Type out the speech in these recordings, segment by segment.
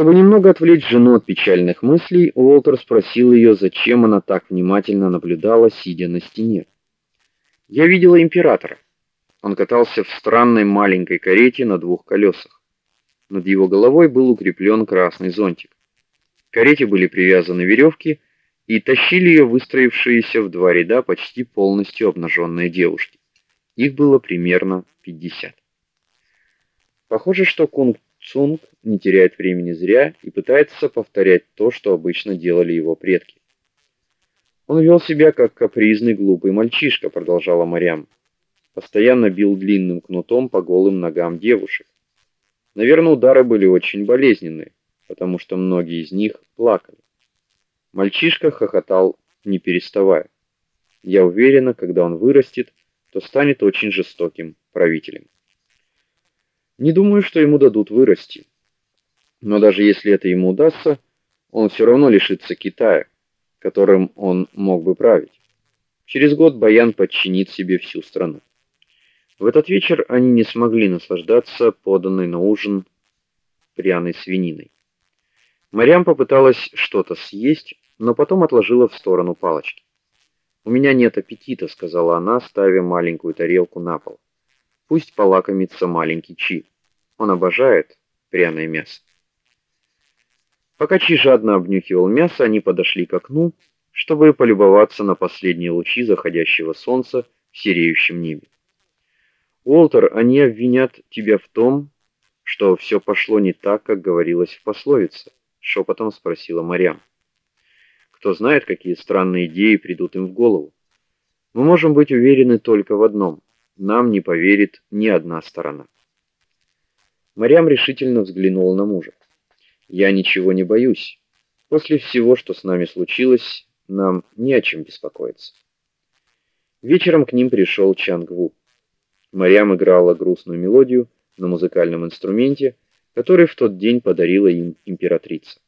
Чтобы немного отвлечь жену от печальных мыслей, Уолтер спросил ее, зачем она так внимательно наблюдала, сидя на стене. Я видела императора. Он катался в странной маленькой карете на двух колесах. Над его головой был укреплен красный зонтик. К карете были привязаны веревки, и тащили ее выстроившиеся в два ряда почти полностью обнаженные девушки. Их было примерно 50. Похоже, что Кунг Цунг не теряет времени зря и пытается повторять то, что обычно делали его предки. Он вел себя как капризный глупый мальчишка, продолжала Марьям. Постоянно бил длинным кнутом по голым ногам девушек. Наверное, удары были очень болезненные, потому что многие из них плакали. Мальчишка хохотал не переставая. Я уверена, когда он вырастет, то станет очень жестоким правителем. Не думаю, что ему дадут вырасти. Но даже если это ему удастся, он все равно лишится Китая, которым он мог бы править. Через год Баян подчинит себе всю страну. В этот вечер они не смогли наслаждаться поданной на ужин пряной свининой. Марьям попыталась что-то съесть, но потом отложила в сторону палочки. "У меня нет аппетита", сказала она, ставя маленькую тарелку на пол. "Пусть полакомится маленький Чи. Он обожает пряное мясо". Пока Чи жадно обнюхивал мясо, они подошли к окну, чтобы полюбоваться на последние лучи заходящего солнца в сереющем небе. Уолтер, они обвинят тебя в том, что все пошло не так, как говорилось в пословице, шепотом спросила Марьям. Кто знает, какие странные идеи придут им в голову. Мы можем быть уверены только в одном: нам не поверит ни одна сторона. Марьям решительно взглянула на мужа. Я ничего не боюсь. После всего, что с нами случилось, нам не о чем беспокоиться. Вечером к ним пришел Чангву. Марьям играла грустную мелодию на музыкальном инструменте, который в тот день подарила им императрица.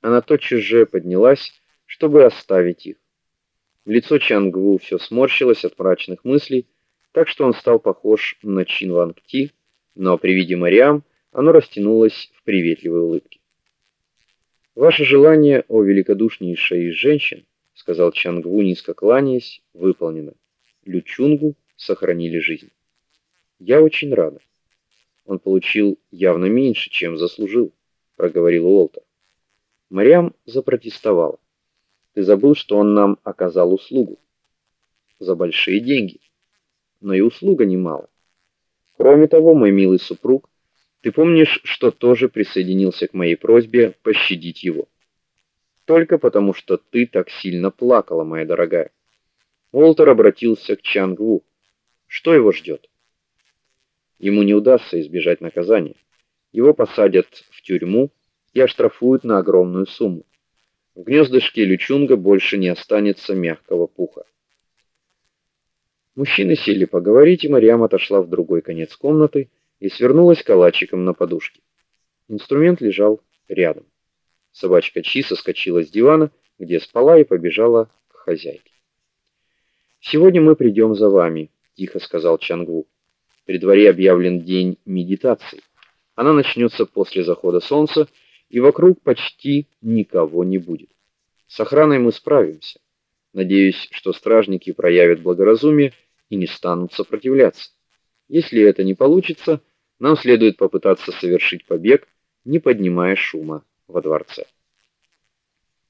Она тотчас же поднялась, чтобы оставить их. Лицо Чангву все сморщилось от мрачных мыслей, так что он стал похож на Чин Ванг Ти, но при виде Мариам оно растянулось в приветливой улыбке. Ваше желание, о великодушнейшая из женщин, сказал Чангву низко кланяясь, выполнено. Лючунгу сохранили жизнь. Я очень рада. Он получил явно меньше, чем заслужил, проговорил Уолтер. Марьям запротестовала. Ты забыл, что он нам оказал услугу за большие деньги. Но и услуга немало. Кроме того, мой милый супруг, ты помнишь, что тоже присоединился к моей просьбе пощадить его. Только потому, что ты так сильно плакала, моя дорогая. Уолтер обратился к Чангву. Что его ждет? Ему не удастся избежать наказания. Его посадят в тюрьму и оштрафуют на огромную сумму. В гнездышке Лючунга больше не останется мягкого пуха. Мужчины сели поговорить, и Марьям отошла в другой конец комнаты и свернулась калачиком на подушке. Инструмент лежал рядом. Собачка Чи соскочила с дивана, где спала, и побежала к хозяйке. Сегодня мы придем за вами, тихо сказал Чангву. При дворе объявлен день медитации. Она начнется после захода солнца и вокруг почти никого не будет. С охраной мы справимся. Надеюсь, что стражники проявят благоразумие и не станут сопротивляться. Если это не получится, нам следует попытаться совершить побег, не поднимая шума во дворце.